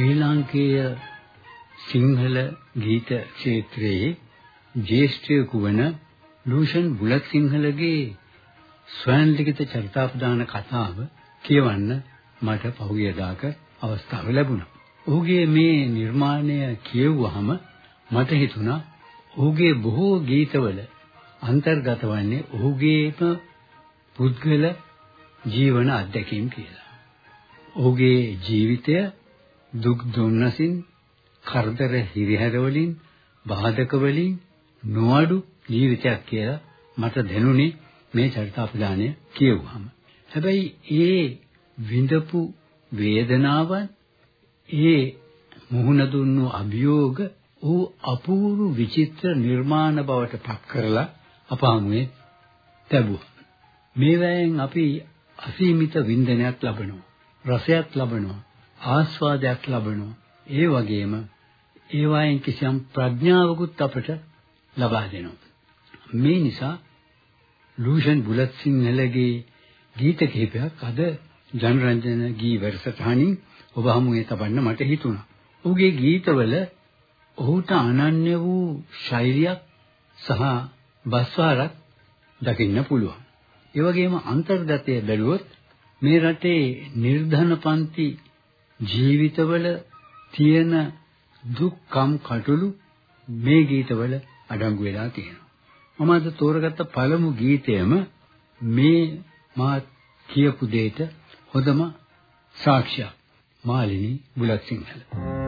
ශ්‍රී ලාංකේය සිංහල ගීත ක්ෂේත්‍රයේ ජ්‍යෙෂ්ඨයෙකු වන ලූෂන් බුලත් සිංහලගේ ස්වයං ලිඛිත චරිතාපදාන කතාව කියවන්න මට පහුගියදාක අවස්ථාව ලැබුණා. ඔහුගේ මේ නිර්මාණය කියවුවහම මට හිතුණා ඔහුගේ බොහෝ ගීතවල අන්තර්ගත වන්නේ ඔහුගේම පුද්ගල ජීවන අත්දැකීම් කියලා. ඔහුගේ ජීවිතය දුක් දුන්නසින් කරදර හිරිහැර වලින් බාධක වලින් නොඅඩු ජීවිතයක් කියලා මට දැනුනේ මේ චරිතාපදානය කියවුවහම. හැබැයි ඒ විඳපු වේදනාවන් ඒ මුහුණ දුන්නු අභියෝග ඌ අපූර්ව විචිත්‍ර නිර්මාණ බවට පත් කරලා අපාමුවේ ලැබුවා. මේවැයෙන් අපි අසීමිත වින්දනයක් ලබනවා. රසයක් ලබනවා. ආස්වාදයක් ලබනවා. ඒ වගේම ඒ වයින් කිසියම් ප්‍රඥාවකුත් අපට ලබා දෙනවා. මේ නිසා ලූෂන් බුලත් සිංහලගේ ගීත කිහිපයක් අද ජනරන්ජන ගී වැඩසටහනින් ඔබ හමුවේ තබන්න මට හිතුණා. ඔහුගේ ගීතවල ඔහුට අනන්‍ය වූ ශෛලියක් සහ බස්වාරක් දකින්න පුළුවන්. ඒ වගේම අන්තර්ගතය බැලුවොත් මේ රටේ නිර්ධන පන්ති ජීවිතවල තියෙන දුක්ඛම් කටළු මේ ගීතවල අඩංගු වෙලා තියෙනවා. මම අද තෝරගත්ත පළමු ගීතයම මේ මා කියපු දෙයට හොඳම සාක්ෂියක්. මාලිනී බුලත් සිංහල. Thank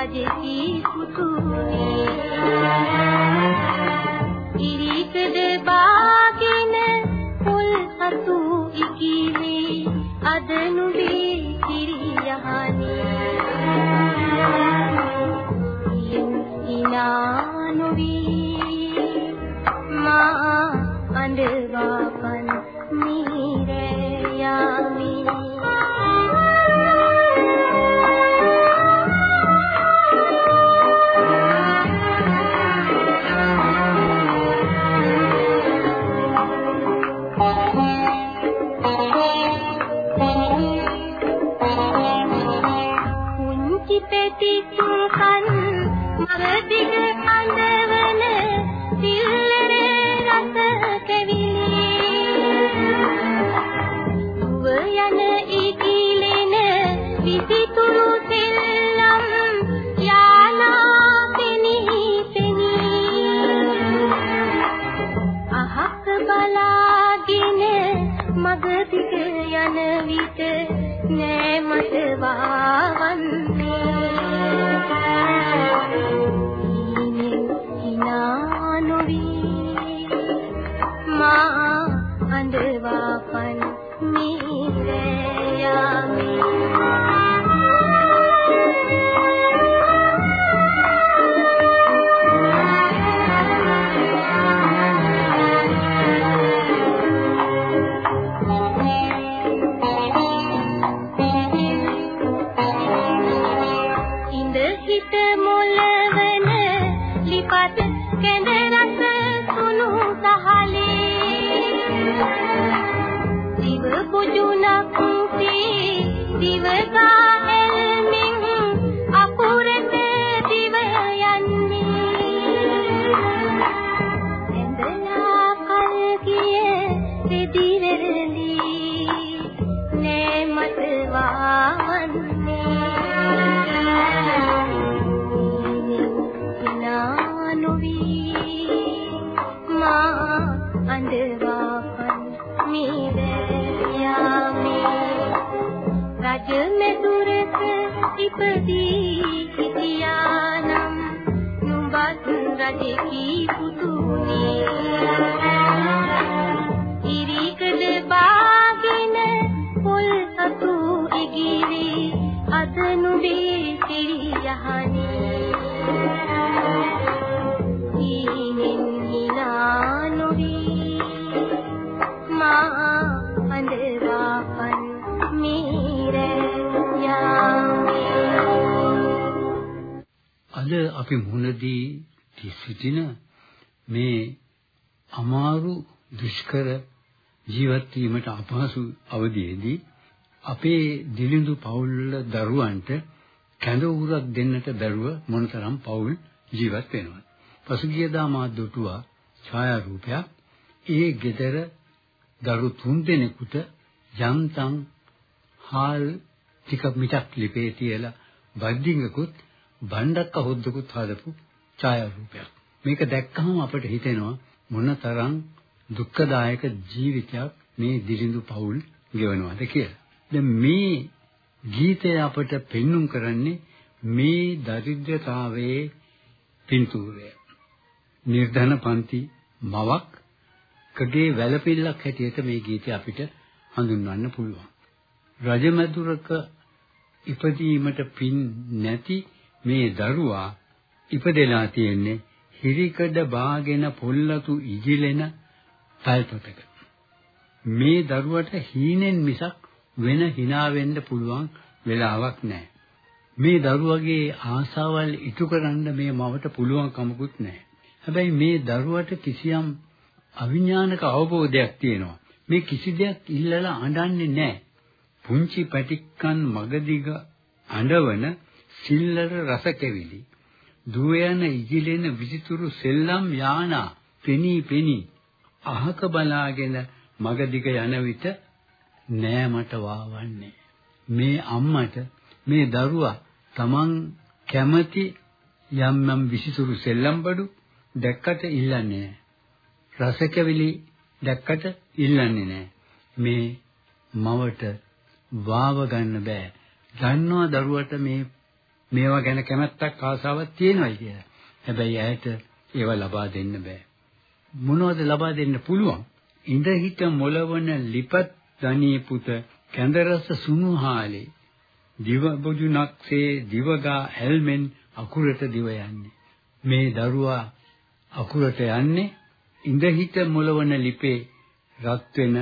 गज की පෙති තුකන් මර දිග කඳව අපි මුහුණදී සිටින මේ අමාරු දුෂ්කර ජීවත් වීමට අපහසු අවධියේදී අපේ දිලිඳු පවුල් දරුවන්ට කැඳ උරක් දෙන්නට බැරුව මොනතරම් පවුල් ජීවත් වෙනවද? පසුගියදා මා දුටුවා ඡායාරූපයක්. ඒ ගෙදර දරු තුන් දෙනෙකුට යන්තම් හාල් ටික මිටක් ලිපේ තියලා බද්දිංගකුත් බණ්ඩක්ක හොද්දකුත් හදපු ඡායාරූපයක්. මේක දැක්කම අපිට හිතෙනවා මොනතරම් දුක්ඛදායක ජීවිතයක් මේ දිලිඳු පවුල් ගෙවනවද කියලා. දැන් මේ ගීතය අපට පෙන්눔 කරන්නේ මේ දරිද්‍රතාවයේ පින්තූරය. නිර්ධන පන්ති මවක් කගේ වැළපිල්ලක් හැටියට මේ ගීතය අපිට හඳුන්වන්න පුළුවන්. රජමැදුරක ඉපදීමට පින් නැති මේ දරුවා ඉපදෙලා තියෙන්නේ හිරිකඩ බාගෙන පොල්ලතු ඉගිලෙන තල්පතක. මේ දරුවට හීනෙන් මිසක් වෙන hina වෙන්න පුළුවන් වෙලාවක් නැහැ. මේ දරුවගේ ආසාවල් ඉටු කරන්න මේ මවට පුළුවන් කමකුත් නැහැ. හැබැයි මේ දරුවට කිසියම් අවිඥානික අවබෝධයක් තියෙනවා. මේ කිසි දෙයක් ඉල්ලලා අඬන්නේ නැහැ. පුංචි පැටික්කන් මගදිග අඬවන සිල්ලර රස කෙවිලි. දුව යන ඉගිලෙන විසිතුරු සෙල්ලම් යානා පෙනී පෙනී අහක බලාගෙන මගදිග යන විට නෑ මට වාවන්නේ. මේ අම්මට මේ දරුවා Taman කැමති යම් යම් විසිතුරු සෙල්ලම් බඩු දැක්කට ඉල්ලන්නේ නෑ. රසකවිලි දැක්කට ඉල්ලන්නේ නෑ. මේ මවට වාව ගන්න බෑ. දන්නවා දරුවට මේ මේවා ගැන කැමැත්තක් ආසාවක් තියෙනවායි කියලා. හැබැයි ඇයට ඒවා ලබා දෙන්න බෑ. මොනවද ලබා දෙන්න පුළුවන්? ඉඳ හිට මොලවන ලිපත් ධනී පුත කැඳරස සුනුහාලේ දිව බොජුනක්සේ දිවගා ඇල්මෙන් අකුරට දිව යන්නේ. මේ දරුවා අකුරට යන්නේ ඉඳ හිට මොලවන ලිපේ රත් වෙන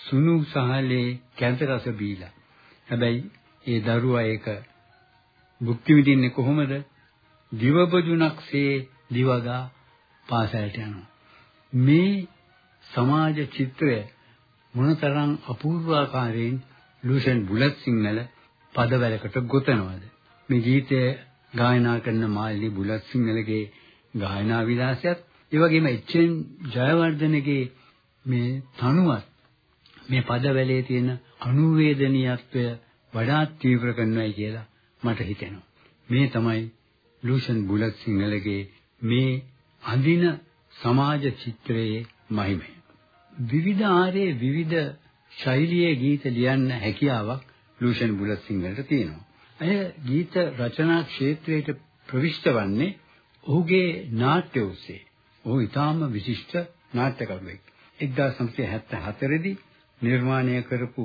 සුනු සහලේ කැඳරස බීලා. හැබැයි ඒ දරුවා ඒක භුක්ති විඳින්නේ කොහොමද? දිවබජුණක්සේ දිවගා පාසලට යනවා. මේ සමාජ චිත්‍රය මොනතරම් අපූර්වාකාරයෙන් ලූෂන් බුලත් සිංහල පදවලකට ගොතනවද? මේ ගීතය ගායනා කරන මාල්ලි බුලත් සිංහලගේ ගායනා විලාසයත් ඒ වගේම එච්.එන්. ජයවර්ධනගේ මේ තනුවත් මේ පදවැලේ තියෙන අනුවේදනීයත්වය වඩාත් තීව්‍ර කරනවායි කියලා මට හිතෙනවා. මේ තමයි ලූෂන් බුලත් සිංහලගේ මේ අඳින සමාජ චිත්‍රයේ මහිමය. විවිධ ආරේ විවිධ ශෛලියේ ගීත ලියන්න හැකියාවක් ලූෂන් බුලත් සිංහලට තියෙනවා. ඇය ගීත රචනා ක්ෂේත්‍රයට ප්‍රවිෂ්ඨ වන්නේ ඔහුගේ නාට්‍ය ඔස්සේ. ඔහු ඊටාම විශිෂ්ට නාට්‍යකරුවෙක්. 1974 දී නිර්මාණය කරපු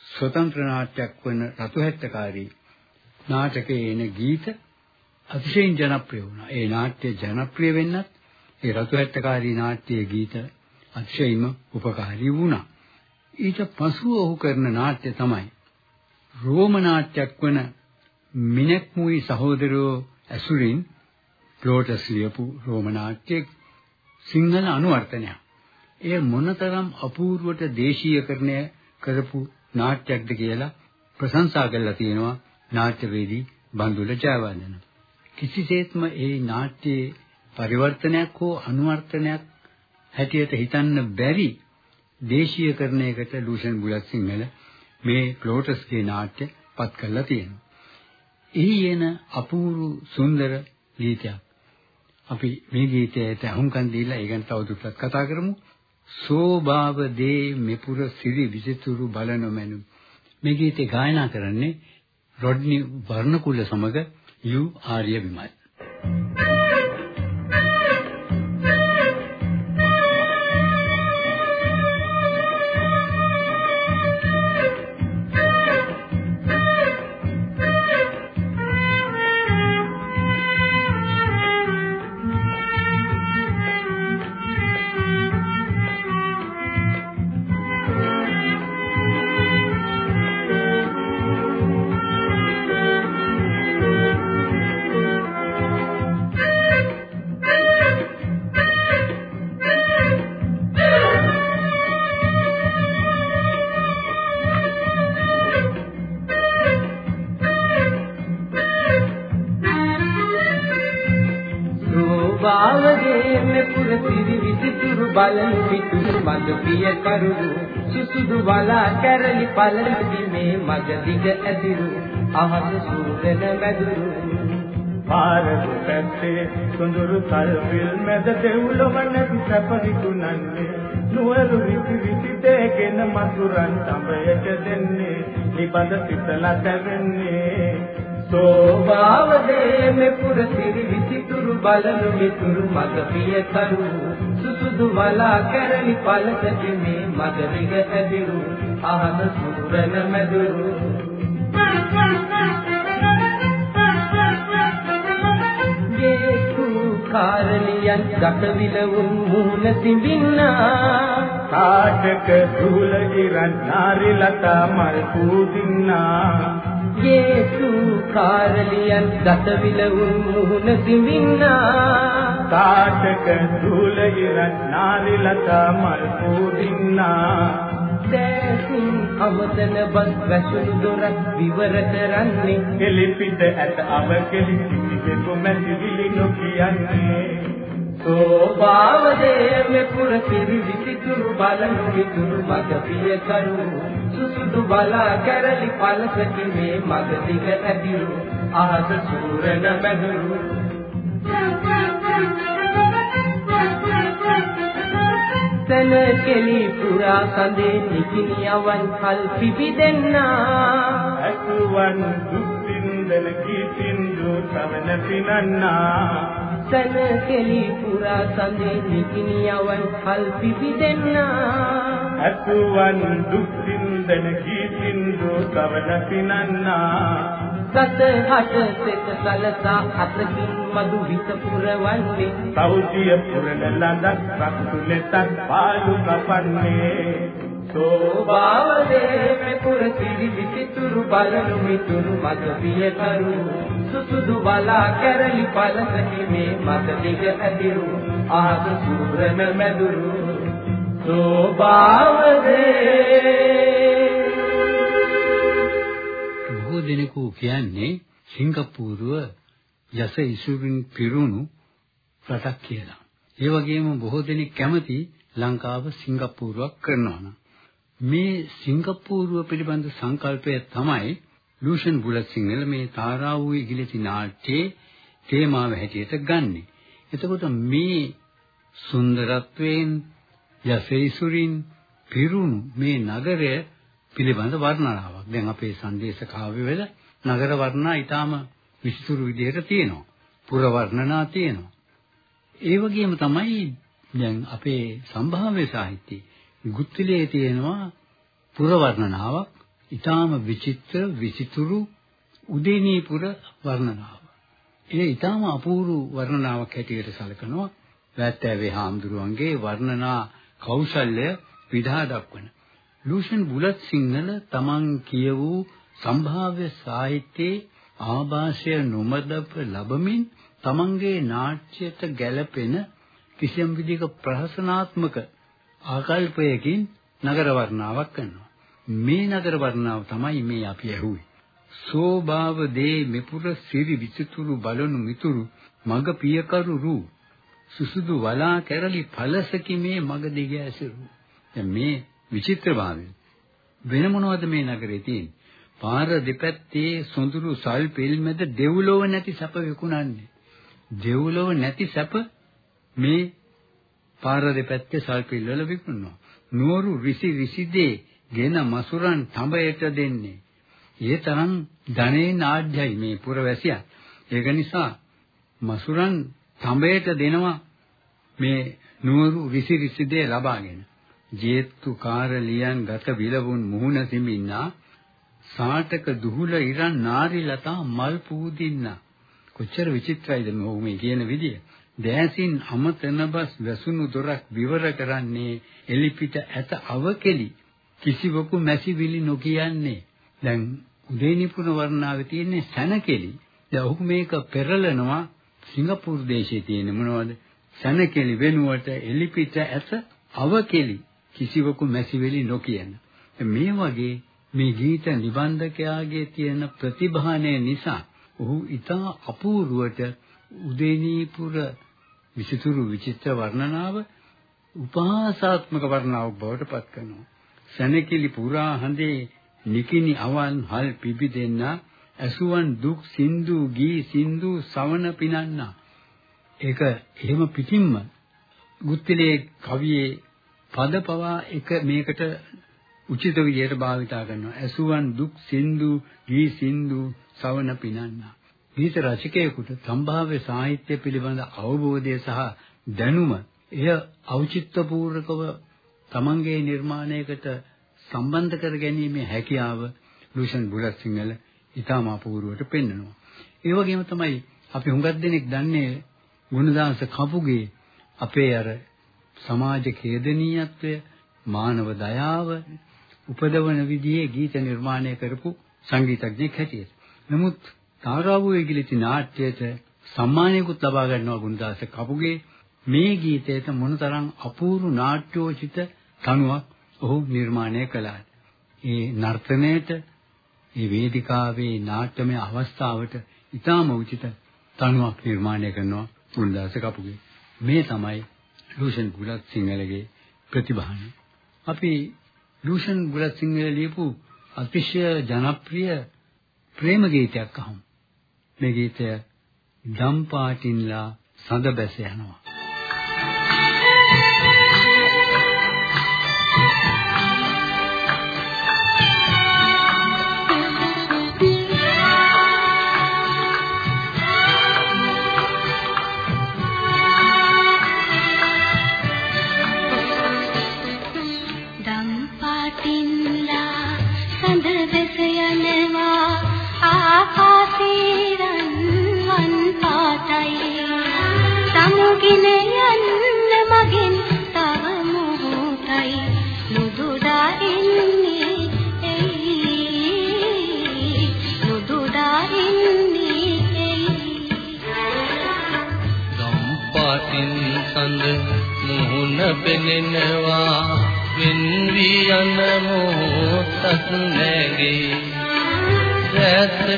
ස්වතන්ත්‍ර නාට්‍යයක් වන රතුහැට්ටකාරී නාටකයේ එන ගීත අතිශයින් ජනප්‍රිය වුණා. ඒ නාට්‍ය ජනප්‍රිය වෙන්නත් ඒ රතුහැට්ටකාරී නාට්‍යයේ ගීත අතිශයින්ම උපකාරී වුණා. ඊට පසුව ඔහු කරන නාට්‍ය තමයි රෝම නාට්‍යයක් වන මිනෙක් මුයි සහෝදරයෝ ඇසුරින් ප්ලෝටස් ලියපු රෝම නාට්‍යයේ සිංහල අනුවර්තනයක්. එය මොනතරම් අපූර්වට දේශීයකරණය කරපු නාට්‍යයක්ද කියලා ප්‍රශංසා කළා තියෙනවා නාට්‍යවේදී බන්දුල ජයවර්ධන. කිසිසේත්ම ඒ නාට්‍යයේ පරිවර්තනයක් හෝ අනුවර්තනයක් හැටියට හිතන්න බැරි දේශීයකරණයකට ලූෂන් බුලත් සිංහල මේ ප්ලෝටස්ගේ නාට්‍ය පත් කරලා තියෙනවා. එහි එන අපූර්ව සුන්දර ගීතයක්. අපි මේ ගීතයට අහුම්කන් දීලා ඒ ගැන තවදුරටත් කතා කරමු. සෝභාව දේ මෙපුර සිරි විසිතුරු බලන මැනු. මේ ගීතේ ගායනා කරන්නේ රොඩ්නි වර්ණකුල සමග යු ආර්ය විමල්. පිටුරු මග පිය කරුරු සුසුදු වලා කැරලි පළලදි මේ මග දිග ඇදිරු අහස සූදන මැදුරු පාරක පැත්තේ සොඳුරු කල්විල් මැද දෙව්ලොව නැති සැපරිතුනන්නේ නුවරු විසි විසි දෙගෙන මතුරන් තඹයට දෙන්නේ නිබඳ සිතලා තැවෙන්නේ. සෝභාව දේ පුර සිරි විසිතුරු බලනු මිතුරු මග පිය කරු සුසුදු වලා කැරලි පළසති මේ මග දිග ඇදිරු අහස සුරන මැදුරු. කාරණියන් ගතවිල වුන් මුහුණ සිඹින්නා කාටක දුල ඉරන් නාරි ලතා මල් පූදින්නා. යේසු කාරලියන් දසවිල වුන් මුහුණ සිඹින්නා කාටක දුල ඉරන් නාරි ලතා මල් පූදින්නා. දැසින් අවතන බස් වැසුණු දොර විවර කරන්නේ. එලිපිට ඇත අව කෙලි සිටි කොමැති විලි නොකියන්නේ. සෝභාව දේමෙ පුර සිරි විසිතුරු බලන විතුරු මග පිය කරු. සුසුදු බලා කැරලි පලසකි මේ මග දිග ඇදිරු අහස සූරන මැදුරු තන කෙලි පුරා සඳේ නිකිනියවන් කල් පිපිදෙන්නා. අසුවන් දුක් විඳන කීතින්දු සමන පිනන්නා තන කෙලි පුරා සඳේ නිකිනියවන් කල් පිපිදෙන්නා. අසුවන් දුක් විඳන කීතින්දු සමන පිනන්නා සත හට සෙත සලසා අතකින් මදු විත පුරවන්නේ. සෞතිය පුරන ලඳක් රක්තු ලෙසක් පාලු කපන්නේ. සෝභාව දේ පුර සිරි විසිතුරු බලනු මිතුරු මග පිය කරු සුසුදු බලා කැරලි පලසකි මේ මත දිග ඇතිරු. ආද සූරන මැදුරු. සෝභාව දේ බොහෝ දෙනෙකු කියන්නේ සිංගප්පූරුව යස ඉසුරින් පිරුණු රටක් කියලා. ඒ වගේම බොහෝ දෙනෙක් කැමති ලංකාව සිංගප්පූරුවක් කරනවා නම් මේ සිංගප්පූරුව පිළිබඳ සංකල්පය තමයි ලූෂන් බුලත් සිංහල මේ තාරා වූ ඉගිලති නාට්‍යයේ තේමාව හැටියට ගන්නෙ. එතකොට මේ සුන්දරත්වයෙන් යසෙයිසුරින් පිරුණු මේ නගරය පිළිබඳ වර්ණනාවක්. දැන් අපේ සංදේශ කාව්‍යවල නගර වර්ණනා ඊටාම විස්තර විදිහට තියෙනවා. පුර වර්ණනා තියෙනවා. ඒ වගේම තමයි දැන් අපේ සම්භාව්‍ය සාහිත්‍යයේ ගුත්තිලේ තියෙනවා පුර වර්ණනාවක් ඊටාම විචිත්‍ර විචිතුරු උදේනීපුර වර්ණනාව. ඒ ඊටාම අපූර්ව වර්ණනාවක් හැටියට සැලකනවා වැත්තෑවේ හාමුදුරුවන්ගේ වර්ණනා කෞශල්‍ය විදහා දක්වන. ලූෂන් බුලත් සිංහල තමන් කියවූ සම්භාව්‍ය සාහිත්‍යයේ ආభాෂය නොමදප ලැබමින් තමන්ගේ නාට්‍යයට ගැළපෙන කිසියම් විදිහක ප්‍රහසනාත්මක ආකල්පයකින් නගර වර්ණාවක් කරනවා. මේ නගර වර්ණාව තමයි මේ අපි ඇහුවේ. සෝභාව දේ මෙපුර සිරි විචිතුරු බලනු මිතුරු මග පියකරු රූ සුසුදු වලා කැරලි ඵලසකි මේ මග දිග ඇසිරු. දැන් මේ විචිත්‍රභාවය. වෙන මොනවද මේ නගරේ තියෙන්නේ? පාර දෙපැත්තේ සොඳුරු සල් පෙල් මැද දෙව්ලොව නැති සැප විකුණන්නේ. දෙව්ලොව නැති සැප මේ පාර දෙපැත්තේ සල් පෙල් වල විකුණනවා. නුවරු රිසි රිසිදේ ගෙන මසුරන් තඹයට දෙන්නේ. ඒ තරම් ධනෙන් ආඩ්‍යයි මේ පුරවැසියා. ඒක නිසා මසුරන් තඹයට දෙනවා මේ නුවරු රිසි රිසිදේ ලබාගෙන. ජේත්තු කාරලියන් ගත විලවුන් මුහුණ සිමින්නා සාටක දුහුල ඉරන් නාරි ලතා මල් පූදින්නා කොච්චර විචිත්‍රයිද මේ කියන විදිය. දෑසින් අමතන බස් වැසුණු දොරක් විවර කරන්නේ එලිපිට ඇත අවකෙලි කිසිවකු මැසිවිලි නොකියන්නේ. දැන් උදේ නිපුණ වර්ණාවේ තියෙන්නේ සැනකෙලි. දැන් ඔහු මේක පෙරලනවා සිංගප්පූරු දේශයේ තියෙන මොනවද? සැනකෙලි වෙනුවට එලිපිට ඇත අවකෙලි කිසිවකු මැසිවිලි නොකියන. මේ වගේ මේ ගීත නිබන්ධකයාගේ තියෙන ප්‍රතිභානය නිසා ඔහු ඉතා අපූර්වට උදේනීපුර විසිතුරු විචිත්‍ර වර්ණනාව උපහාසාත්මක වර්ණාවක් බවට පත් කරනවා. සැනකිලි පුරා හඳේ නිකිනි අවන් හල් පිබිදෙන්න ඇසුවන් දුක් සින්දු ගී සින්දු සවන පිනන්නා. ඒක එහෙම පිටින්ම ගුත්තිලේ කවියේ පද පවා එක මේකට උචිත විදියට භාවිතා කරනවා. ඇසුවන් දුක් සින්දු ගී සින්දු සවන පිනන්නා. ගීත රචකයෙකුට සම්භාව්‍ය සාහිත්‍ය පිළිබඳ අවබෝධය සහ දැනුම එය ඖචිත්‍යපූර්වකව තමන්ගේ නිර්මාණයකට සම්බන්ධ කර ගැනීමේ හැකියාව ලූෂන් බුලත් සිංහල ඊටම අපූර්වවට පෙන්වනවා. ඒ වගේම තමයි අපි හුඟක් දෙනෙක් දන්නේ ගුණදාස කපුගේ අපේ අර සමාජ කේදනීයත්වය මානව දයාව උපදවන විදිහේ ගීත නිර්මාණය කරපු සංගීතඥයෙක් හැටියට. නමුත් තාරාවුවේ ගිලිති නාට්‍යයට සම්මානයකුත් ලබා ගන්නවා ගුණදාස කපුගේ මේ ගීතයට මොනතරම් අපූර්ව නාට්‍යෝචිත තනුවක් ඔහු නිර්මාණය කළාද. ඒ නර්තනයේට ඒ වේදිකාවේ නාට්‍යමය අවස්ථාවට ඉතාම උචිත තනුවක් නිර්මාණය කරනවා ගුණදාස කපුගේ. මේ තමයි ලූෂන් ගුලත් සිංහලගේ ප්‍රතිභානය. අපි ලූෂන් ගුලත් සිංහල ලියපු අතිශය ජනප්‍රිය ප්‍රේම ගීතයක් අහමු. මේ ගීතය දම් පාටින්ලා සඳ බැස යනවා.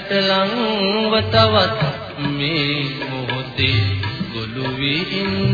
රැස්සට ලංව තවත් මේ මොහොතේ ගොළු වී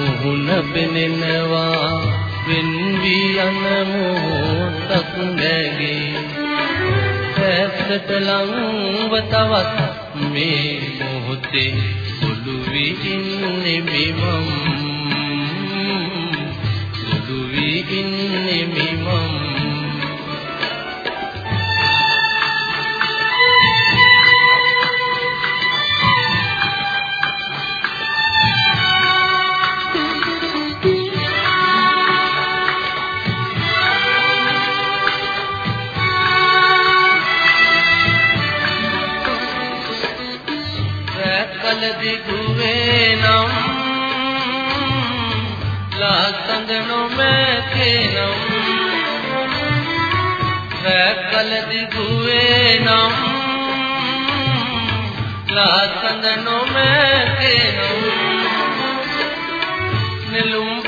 මුහුණ පෙනෙනවා. වෙන් වී යන මොහොතක් නැගේ. ඇත්තට ලංව තවත් මේ මොහොතේ සුළු වී ඉන්නේ මෙමම්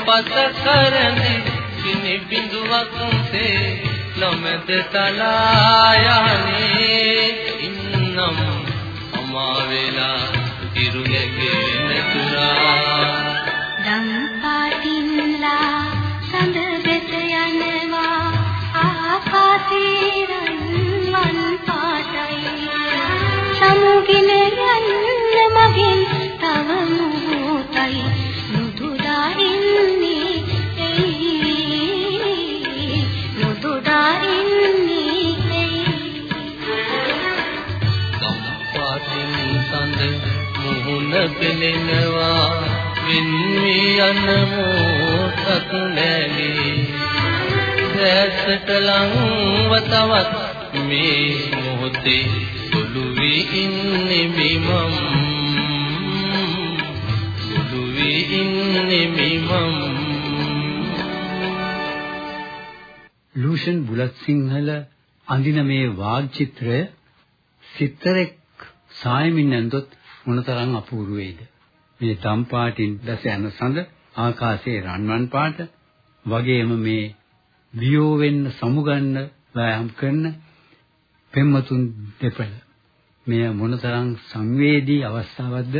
නෙළුම් පත කරඳි කිනි බිඳුවක් තේ නොමැද තලා යන්නේ ඉන්නම් අමා වේලා මුහුණ පෙනෙනවා. වින්වි යන මොහොතක් නැලී දැසට ලංව තවත් මේ මොහොතේ සුළු වී ඉන්නේ මිමම් සුළු වී ඉන්නේ මිමම් ලූෂන් බුලත් සිංහල අඳින මේ වාග් චිත්‍රය සිතරෙක් සායමින් ඇඳොත් මොනතරම් අපූර්ව වේද? මේ දම් පාටින් දැස යන සඳ ආකාශයේ රන්වන් පාට වගේම මේ වියෝ වෙන්න සමුගන්න වෑයම් කරන පෙම්මතුන් දෙපළ. මෙය මොනතරම් සංවේදී අවස්ථාවක්ද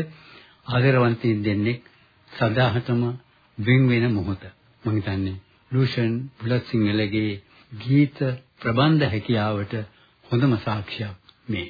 ආදරවන්තයින් දෙන්නේ සදාහටම වෙන් වෙන මොහොත. මම හිතන්නේ ලූෂන් බුලත් සිංහලගේ ගීත ප්‍රබන්ධ හැකියාවට හොඳම සාක්ෂියක් මේ.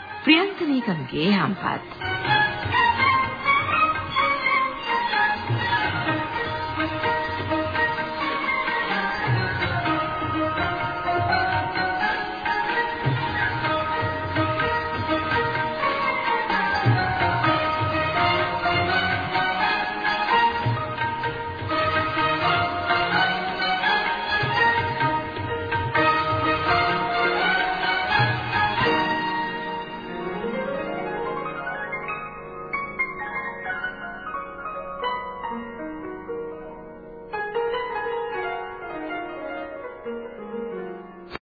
ප්‍රියන්තනීකමගේ හම්පත්